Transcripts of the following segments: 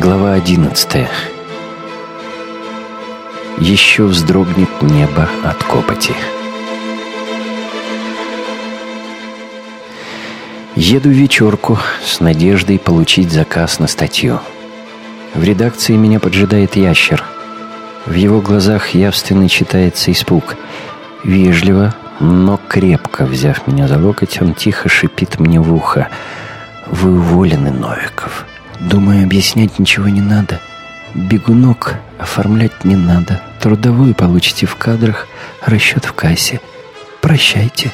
Глава одиннадцатая. Еще вздрогнет небо от копоти. Еду в вечерку с надеждой получить заказ на статью. В редакции меня поджидает ящер. В его глазах явственно читается испуг. Вежливо, но крепко взяв меня за локоть, он тихо шипит мне в ухо. «Вы уволены, Новиков. Думаю, объяснять ничего не надо. Бегунок оформлять не надо. Трудовую получите в кадрах, расчет в кассе. Прощайте.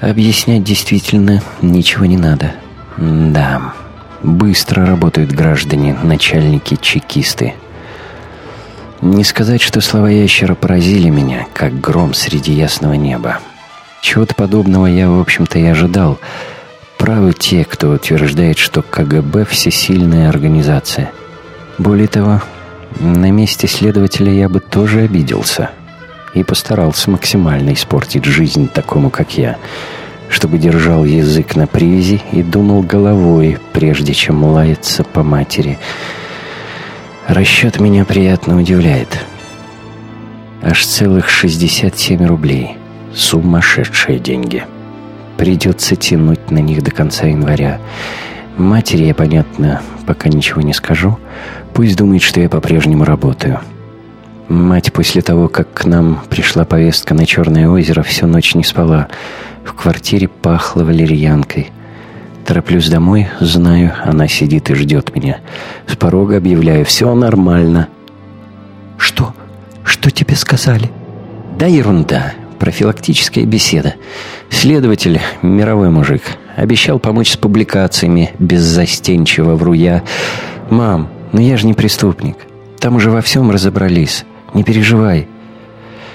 Объяснять действительно ничего не надо. Да, быстро работают граждане, начальники, чекисты. Не сказать, что слова ящера поразили меня, как гром среди ясного неба. Чего-то подобного я, в общем-то, и ожидал — правы те, кто утверждает, что КГБ – всесильная организация. Более того, на месте следователя я бы тоже обиделся и постарался максимально испортить жизнь такому, как я, чтобы держал язык на привязи и думал головой, прежде чем лаяться по матери. Расчет меня приятно удивляет. Аж целых 67 рублей. Сумасшедшие деньги. Придется тянуть на них до конца января. Матери я, понятно, пока ничего не скажу. Пусть думает, что я по-прежнему работаю. Мать после того, как к нам пришла повестка на Черное озеро, всю ночь не спала. В квартире пахло валерьянкой. Тороплюсь домой, знаю, она сидит и ждет меня. С порога объявляю, все нормально. «Что? Что тебе сказали?» «Да ерунда. Профилактическая беседа. Следователь, мировой мужик, обещал помочь с публикациями, беззастенчиво вру я. «Мам, ну я же не преступник. Там уже во всем разобрались. Не переживай».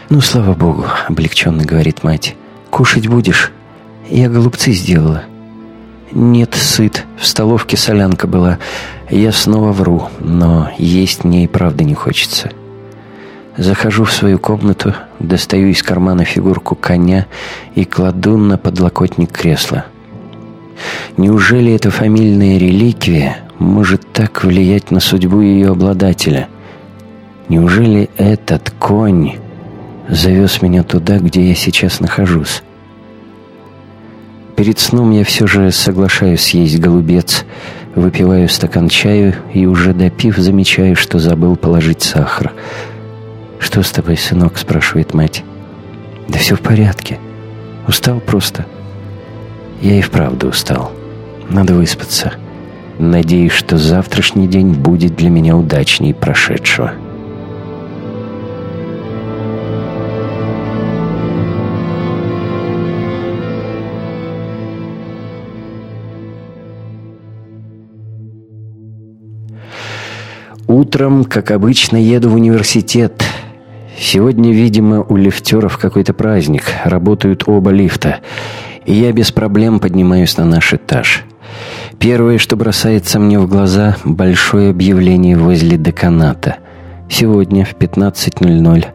«Ну, слава богу», — облегченно говорит мать. «Кушать будешь?» «Я голубцы сделала». «Нет, сыт. В столовке солянка была. Я снова вру, но есть мне и правда не хочется». Захожу в свою комнату, достаю из кармана фигурку коня и кладу на подлокотник кресла. Неужели эта фамильная реликвия может так влиять на судьбу ее обладателя? Неужели этот конь завез меня туда, где я сейчас нахожусь? Перед сном я все же соглашаюсь съесть голубец, выпиваю стакан чаю и уже допив замечаю, что забыл положить сахар – «Что с тобой, сынок?» – спрашивает мать. «Да все в порядке. Устал просто». «Я и вправду устал. Надо выспаться. Надеюсь, что завтрашний день будет для меня удачней прошедшего». Утром, как обычно, еду в университет – Сегодня, видимо, у лифтеров какой-то праздник. Работают оба лифта. И я без проблем поднимаюсь на наш этаж. Первое, что бросается мне в глаза – большое объявление возле деканата. Сегодня в 15.00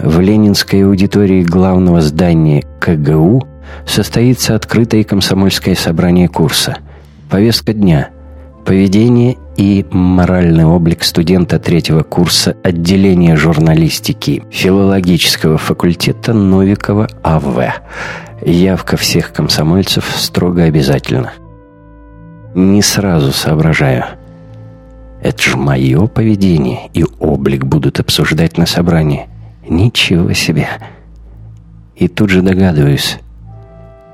в Ленинской аудитории главного здания КГУ состоится открытое комсомольское собрание курса. Повестка дня – поведение и моральный облик студента третьего курса отделения журналистики филологического факультета Новикова А.В. Явка всех комсомольцев строго обязательна. Не сразу соображаю. Это же мое поведение и облик будут обсуждать на собрании. Ничего себе. И тут же догадываюсь.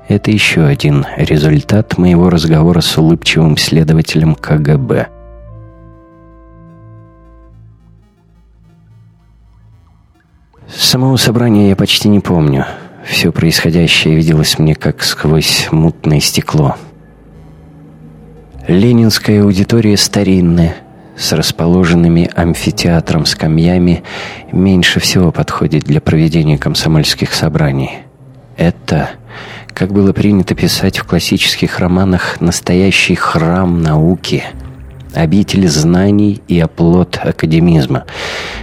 Это еще один результат моего разговора с улыбчивым следователем КГБ – Самого собрания я почти не помню. Все происходящее виделось мне как сквозь мутное стекло. Ленинская аудитория старинная, с расположенными амфитеатром скамьями, меньше всего подходит для проведения комсомольских собраний. Это, как было принято писать в классических романах, настоящий храм науки – обитель знаний и оплот академизма.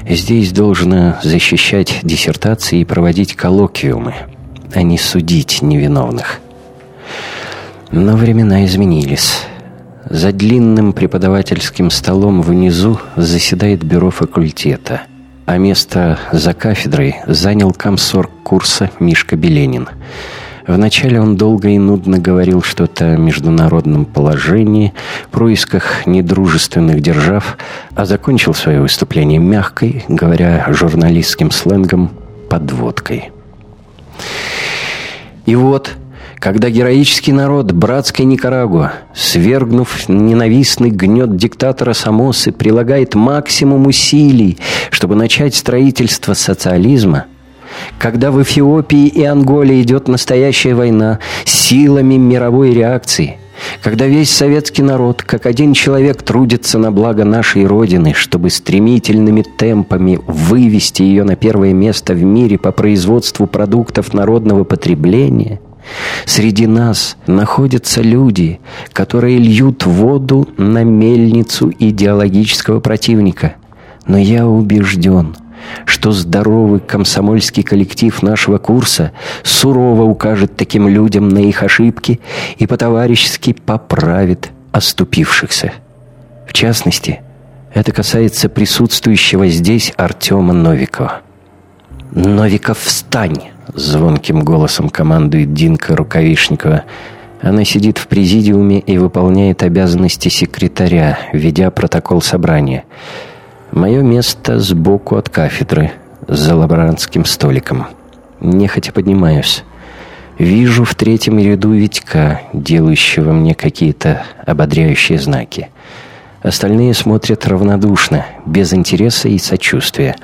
Здесь должно защищать диссертации и проводить коллоквиумы, а не судить невиновных. Но времена изменились. За длинным преподавательским столом внизу заседает бюро факультета, а место за кафедрой занял комсорг курса Мишка Беленин. Вначале он долго и нудно говорил что-то о международном положении, происках недружественных держав, а закончил свое выступление мягкой, говоря журналистским сленгом, подводкой. И вот когда героический народ братской Никарагуа, свергнув ненавистный гнет диктатора Самосы, прилагает максимум усилий, чтобы начать строительство социализма, когда в Эфиопии и Анголе идет настоящая война силами мировой реакции, когда весь советский народ, как один человек, трудится на благо нашей Родины, чтобы стремительными темпами вывести ее на первое место в мире по производству продуктов народного потребления – Среди нас находятся люди, которые льют воду на мельницу идеологического противника. Но я убежден, что здоровый комсомольский коллектив нашего курса сурово укажет таким людям на их ошибки и по-товарищески поправит оступившихся. В частности, это касается присутствующего здесь Артема Новикова. «Новиков, встань!» Звонким голосом командует Динка Рукавишникова. Она сидит в президиуме и выполняет обязанности секретаря, ведя протокол собрания. Мое место сбоку от кафедры, за лаборантским столиком. Нехотя поднимаюсь. Вижу в третьем ряду Витька, делающего мне какие-то ободряющие знаки. Остальные смотрят равнодушно, без интереса и сочувствия.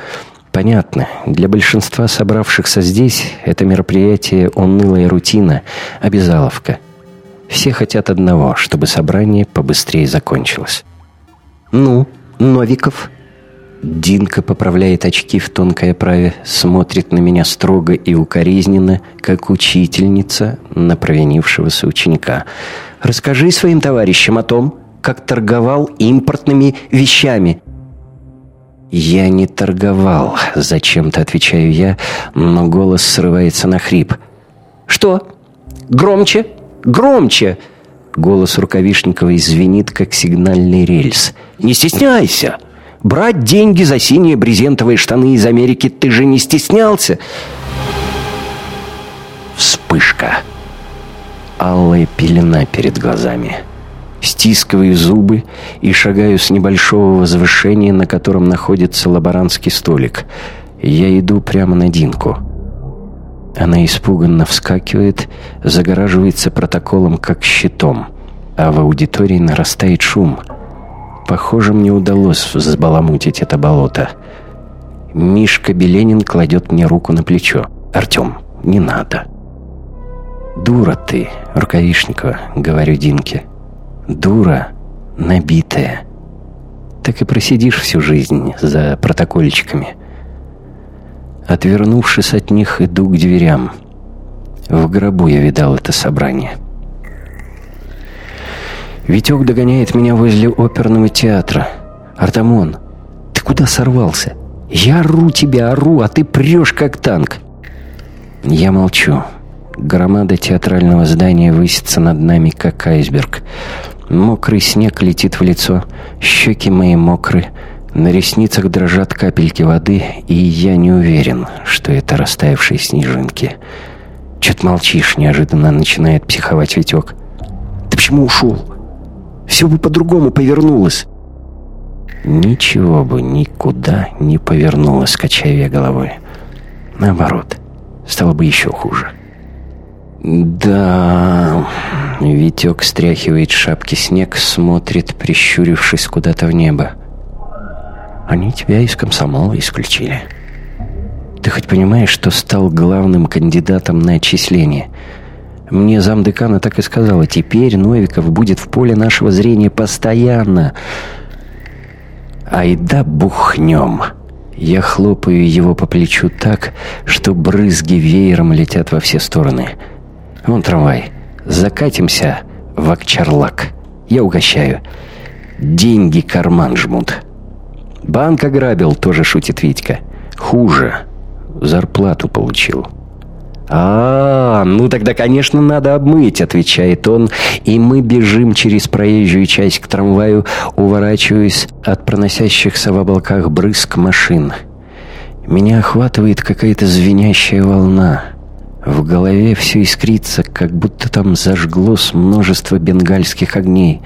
Понятно, для большинства собравшихся здесь это мероприятие унылая рутина, обязаловка. Все хотят одного, чтобы собрание побыстрее закончилось. «Ну, Новиков?» Динка поправляет очки в тонкой оправе, смотрит на меня строго и укоризненно, как учительница на провинившегося ученика. «Расскажи своим товарищам о том, как торговал импортными вещами. «Я не торговал», — зачем-то отвечаю я, но голос срывается на хрип. «Что? Громче? Громче!» Голос Рукавишникова звенит, как сигнальный рельс. «Не стесняйся! Брать деньги за синие брезентовые штаны из Америки ты же не стеснялся!» Вспышка. Алая пелена перед глазами стискиваю зубы и шагаю с небольшого возвышения, на котором находится лаборантский столик. Я иду прямо на Динку. Она испуганно вскакивает, загораживается протоколом как щитом, а в аудитории нарастает шум. Похоже, мне удалось взбаламутить это болото. Мишка Беленин кладет мне руку на плечо. «Артем, не надо». «Дура ты, Рукавишникова», — говорю Динке. Дура набитая. Так и просидишь всю жизнь за протокольчиками. Отвернувшись от них, иду к дверям. В гробу я видал это собрание. Витек догоняет меня возле оперного театра. «Артамон, ты куда сорвался? Я ору тебя, ору, а ты прешь, как танк!» Я молчу. Громада театрального здания высится над нами, как айсберг. Мокрый снег летит в лицо, щеки мои мокры, на ресницах дрожат капельки воды, и я не уверен, что это растаявшие снежинки. «Чё ты молчишь?» — неожиданно начинает психовать Витек. «Ты почему ушел? Все бы по-другому повернулось». Ничего бы никуда не повернулось, качая я головой. Наоборот, стало бы еще хуже. «Да...» Витек стряхивает шапки снег, смотрит, прищурившись куда-то в небо. «Они тебя из комсомола исключили. Ты хоть понимаешь, что стал главным кандидатом на отчисление?» Мне замдекана так и сказала, теперь Новиков будет в поле нашего зрения постоянно. Айда бухнем. Я хлопаю его по плечу так, что брызги веером летят во все стороны. Вон трамвай. Закатимся в Акчарлак. Я угощаю. Деньги карман жмут. Банк ограбил, тоже шутит Витька. Хуже. Зарплату получил. «А, ну тогда, конечно, надо обмыть», — отвечает он, и мы бежим через проезжую часть к трамваю, уворачиваясь от проносящихся в облаках брызг машин. Меня охватывает какая-то звенящая волна. В голове все искрится, как будто там зажглось множество бенгальских огней.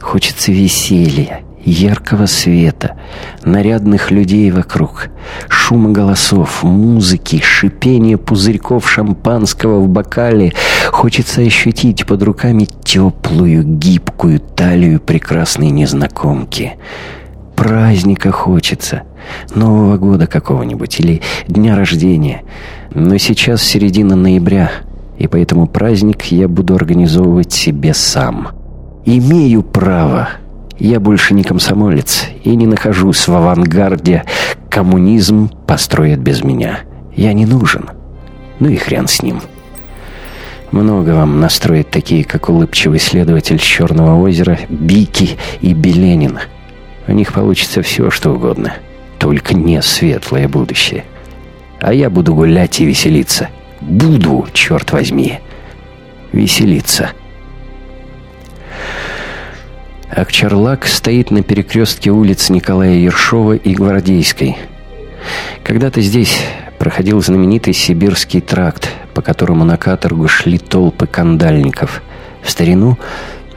Хочется веселья, яркого света, нарядных людей вокруг, шума голосов, музыки, шипения пузырьков шампанского в бокале. Хочется ощутить под руками теплую, гибкую талию прекрасной незнакомки. Праздника хочется, Нового года какого-нибудь или дня рождения. Но сейчас середина ноября, и поэтому праздник я буду организовывать себе сам. Имею право я больше не комсомолец и не нахожусь в авангарде. Коммунизм построят без меня. Я не нужен. Ну и хрен с ним. Много вам настроят такие, как улыбчивый следователь Черного озера, Бики и Беленин. У них получится все, что угодно. Только не светлое будущее. А я буду гулять и веселиться. Буду, черт возьми, веселиться. Акчарлак стоит на перекрестке улиц Николая Ершова и Гвардейской. Когда-то здесь проходил знаменитый Сибирский тракт, по которому на каторгу шли толпы кандальников. В старину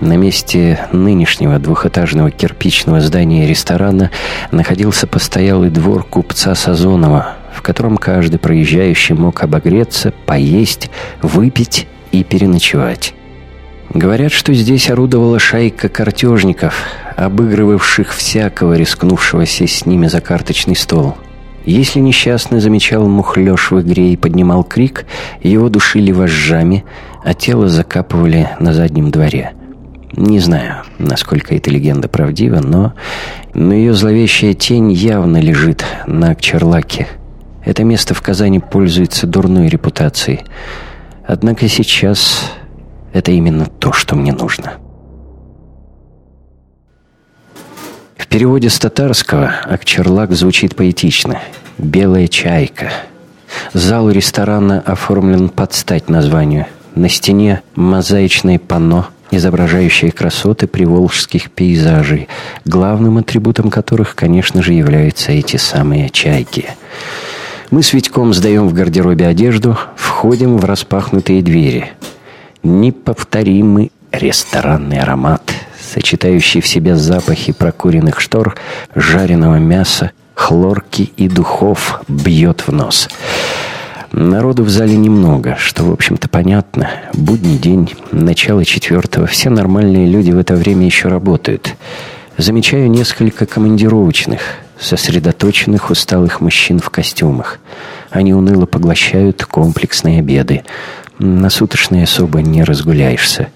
на месте нынешнего двухэтажного кирпичного здания ресторана находился постоялый двор купца Сазонова, в котором каждый проезжающий мог обогреться, поесть, выпить и переночевать. Говорят, что здесь орудовала шайка картежников, обыгрывавших всякого, рискнувшего сесть с ними за карточный стол. Если несчастный замечал мухлёж в игре и поднимал крик, его душили вожжами, а тело закапывали на заднем дворе. Не знаю, насколько эта легенда правдива, но, но ее зловещая тень явно лежит на Акчарлаке. Это место в Казани пользуется дурной репутацией. Однако сейчас это именно то, что мне нужно. В переводе с татарского Акчарлак звучит поэтично. «Белая чайка». Зал ресторана оформлен под стать названию. На стене мозаичное панно, изображающее красоты приволжских пейзажей, главным атрибутом которых, конечно же, являются эти самые чайки. Мы с Витьком сдаем в гардеробе одежду, входим в распахнутые двери – неповторимый ресторанный аромат, сочетающий в себе запахи прокуренных штор, жареного мяса, хлорки и духов, бьет в нос. Народу в зале немного, что, в общем-то, понятно. Будний день, начало четвертого, все нормальные люди в это время еще работают. Замечаю несколько командировочных, сосредоточенных, усталых мужчин в костюмах. Они уныло поглощают комплексные обеды. На суточной особо не разгуляешься.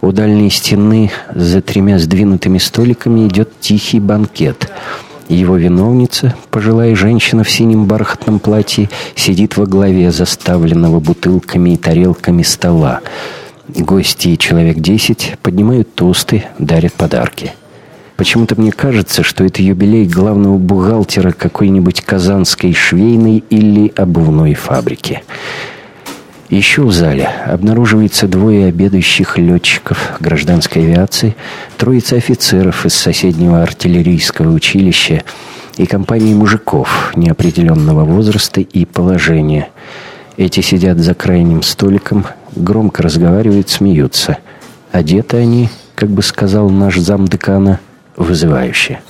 У дальней стены за тремя сдвинутыми столиками идет тихий банкет. Его виновница, пожилая женщина в синем бархатном платье, сидит во главе заставленного бутылками и тарелками стола. Гости, человек десять, поднимают тосты, дарят подарки. Почему-то мне кажется, что это юбилей главного бухгалтера какой-нибудь казанской швейной или обувной фабрики. Еще в зале обнаруживается двое обедающих летчиков гражданской авиации, троица офицеров из соседнего артиллерийского училища и компании мужиков неопределенного возраста и положения. Эти сидят за крайним столиком, громко разговаривают, смеются. Одеты они, как бы сказал наш замдекана, вызывающе.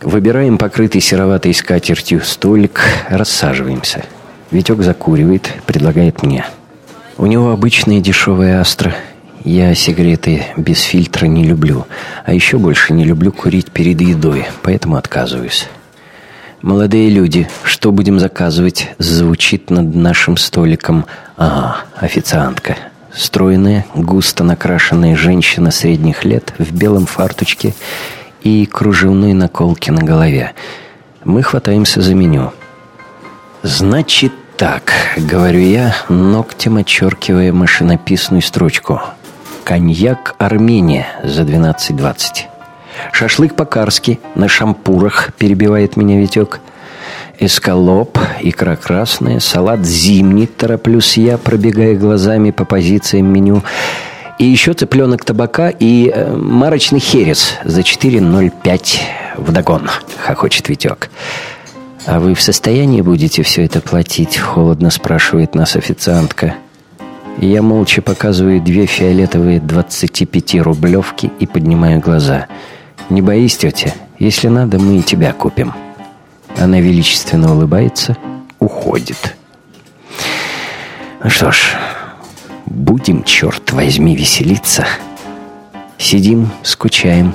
Выбираем покрытый сероватой скатертью столик, рассаживаемся – Витек закуривает, предлагает мне. У него обычные дешевые астра. Я сигареты без фильтра не люблю. А еще больше не люблю курить перед едой, поэтому отказываюсь. «Молодые люди, что будем заказывать?» Звучит над нашим столиком. А, официантка. Стройная, густо накрашенная женщина средних лет в белом фартучке и кружевной наколке на голове. Мы хватаемся за меню. «Значит, так, говорю я, ногтем очеркивая машинописную строчку. Коньяк Армения за 12.20. Шашлык по-карски на шампурах, перебивает меня Витек. эскалоп, икра красная, салат зимний, тороплюсь я, пробегая глазами по позициям меню. И еще цыпленок табака и э, марочный херес за 4,05 вдогон, хохочет Витек. «А вы в состоянии будете все это платить?» — холодно спрашивает нас официантка. Я молча показываю две фиолетовые 25-рублевки и поднимаю глаза. «Не боись, тетя, если надо, мы и тебя купим». Она величественно улыбается, уходит. Ну что ж, будем, черт возьми, веселиться. Сидим, скучаем.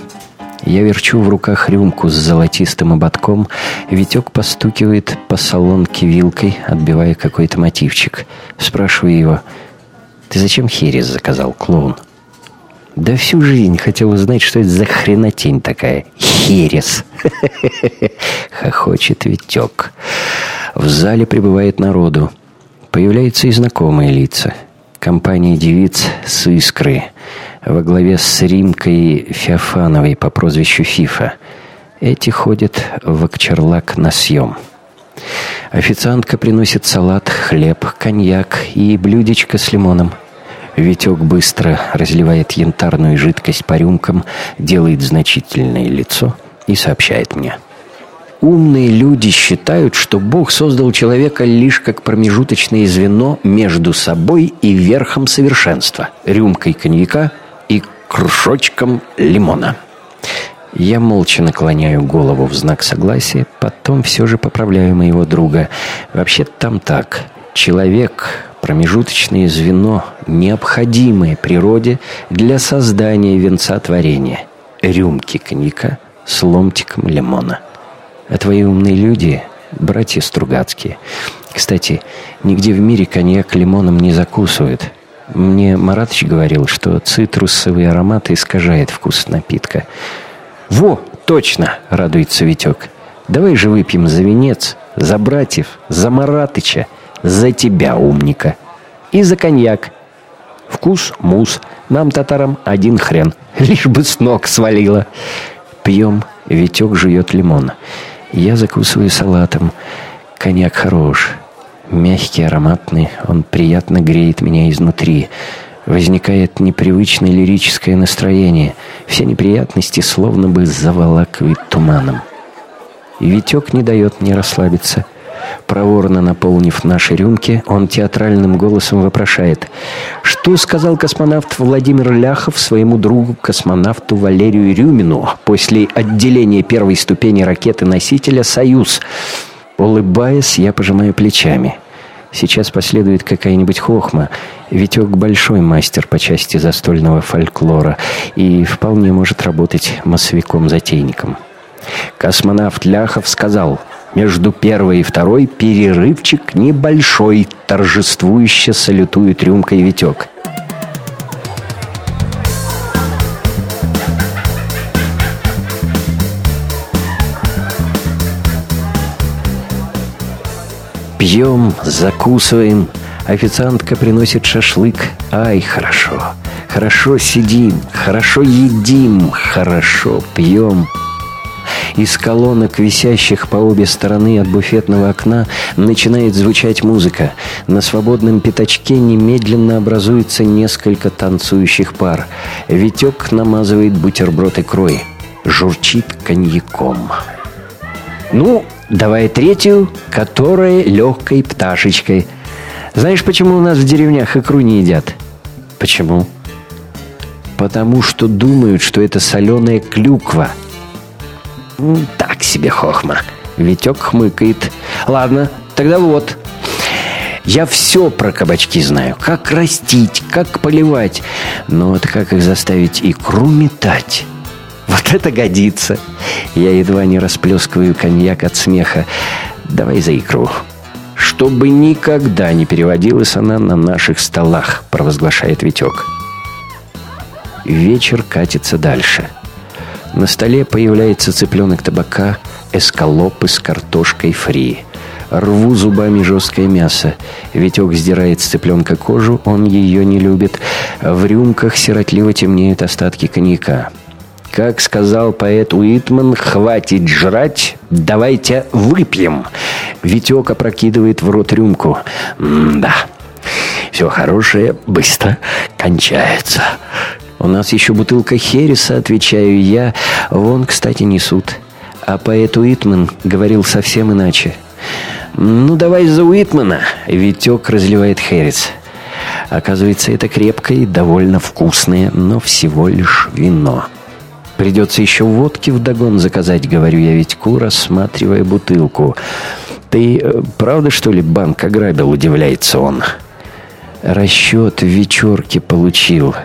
Я верчу в руках рюмку с золотистым ободком. Витек постукивает по солонке вилкой, отбивая какой-то мотивчик. Спрашиваю его, «Ты зачем херес заказал, клоун?» Да всю жизнь хотел узнать, что это за хренотень такая. Херес. Хохочет Витек. В зале прибывает народу. Появляются и знакомые лица. Компания девиц с искры. Во главе с Римкой Феофановой по прозвищу Фифа. Эти ходят в Акчерлак на съем. Официантка приносит салат, хлеб, коньяк и блюдечко с лимоном – Витек быстро разливает янтарную жидкость по рюмкам, делает значительное лицо и сообщает мне. Умные люди считают, что Бог создал человека лишь как промежуточное звено между собой и верхом совершенства, рюмкой коньяка кружочком лимона. Я молча наклоняю голову в знак согласия, потом все же поправляю моего друга. Вообще там так. Человек промежуточное звено, необходимое природе для создания венца творения – рюмки коньяка с ломтиком лимона. А твои умные люди – братья Стругацкие. Кстати, нигде в мире коньяк лимоном не закусывают. Мне Маратыч говорил, что цитрусовый аромат искажает вкус напитка. «Во, точно!» – радуется Витек. «Давай же выпьем за венец, за братьев, за Маратыча!» За тебя, умника. И за коньяк. Вкус – мус. Нам, татарам, один хрен. Лишь бы с ног свалило. Пьем. Витек жует лимон. Я закусываю салатом. Коньяк хорош. Мягкий, ароматный. Он приятно греет меня изнутри. Возникает непривычное лирическое настроение. Все неприятности словно бы заволакивает туманом. И Витек не дает мне расслабиться – Проворно наполнив наши рюмки, он театральным голосом вопрошает. Что сказал космонавт Владимир Ляхов своему другу-космонавту Валерию Рюмину после отделения первой ступени ракеты-носителя «Союз»? Улыбаясь, я пожимаю плечами. Сейчас последует какая-нибудь хохма. Витек большой мастер по части застольного фольклора и вполне может работать массовиком-затейником. Космонавт Ляхов сказал – между первой и второй перерывчик небольшой, торжествующе салютует рюмкой Витек. Пьем, закусываем. Официантка приносит шашлык. Ай, хорошо. Хорошо сидим, хорошо едим, хорошо пьем. Из колонок, висящих по обе стороны от буфетного окна, начинает звучать музыка. На свободном пятачке немедленно образуется несколько танцующих пар. Витек намазывает бутерброд икрой. Журчит коньяком. «Ну, давай третью, которая легкой пташечкой. Знаешь, почему у нас в деревнях икру не едят?» «Почему?» «Потому что думают, что это соленая клюква». Так себе хохма. Витек хмыкает. Ладно, тогда вот. Я все про кабачки знаю. Как растить, как поливать. Но вот как их заставить икру метать? Вот это годится. Я едва не расплескиваю коньяк от смеха. Давай за икру. Чтобы никогда не переводилась она на наших столах, провозглашает Витек. Вечер катится дальше. На столе появляется цыпленок табака, эскалопы с картошкой фри. Рву зубами жесткое мясо. Витек сдирает с цыпленка кожу, он ее не любит. В рюмках сиротливо темнеют остатки коньяка. Как сказал поэт Уитман, хватит жрать, давайте выпьем. Витек опрокидывает в рот рюмку. да, все хорошее быстро кончается. У нас еще бутылка Хереса, отвечаю я. Вон, кстати, несут. А поэт Уитман говорил совсем иначе. «Ну, давай за Уитмана!» Витек разливает Херес. Оказывается, это крепкое и довольно вкусное, но всего лишь вино. Придется еще водки вдогон заказать, говорю я Витьку, рассматривая бутылку. «Ты э, правда, что ли, банк ограбил?» – удивляется он. Расчет в вечерке получил,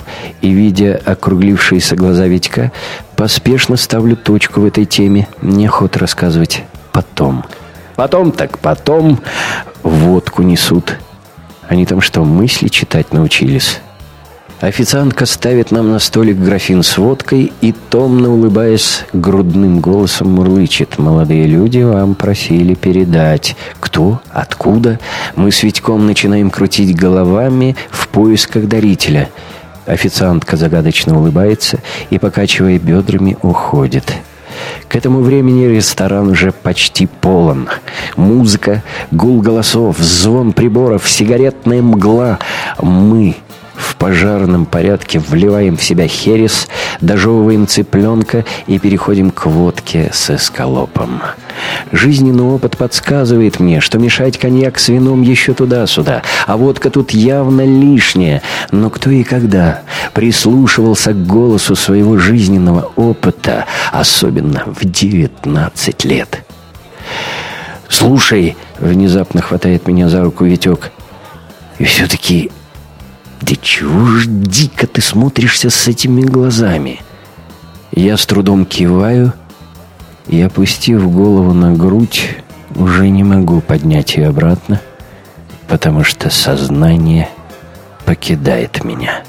и, видя округлившиеся глаза Витька, поспешно ставлю точку в этой теме. Неохота рассказывать. Потом. Потом так потом водку несут. Они там что, мысли читать научились? Официантка ставит нам на столик графин с водкой и, томно улыбаясь, грудным голосом мурлычет. «Молодые люди вам просили передать. Кто? Откуда?» Мы с Витьком начинаем крутить головами в поисках дарителя. Официантка загадочно улыбается и, покачивая бедрами, уходит. К этому времени ресторан уже почти полон. Музыка, гул голосов, звон приборов, сигаретная мгла. Мы в пожарном порядке вливаем в себя херес, дожевываем цыпленка и переходим к водке с эскалопом. Жизненный опыт подсказывает мне, что мешать коньяк с вином еще туда-сюда, а водка тут явно лишняя. Но кто и когда прислушивался к голосу своего жизненного опыта, особенно в 19 лет? «Слушай!» — внезапно хватает меня за руку Витек. «И все-таки да чего ж дико ты смотришься с этими глазами? Я с трудом киваю и, опустив голову на грудь, уже не могу поднять ее обратно, потому что сознание покидает меня».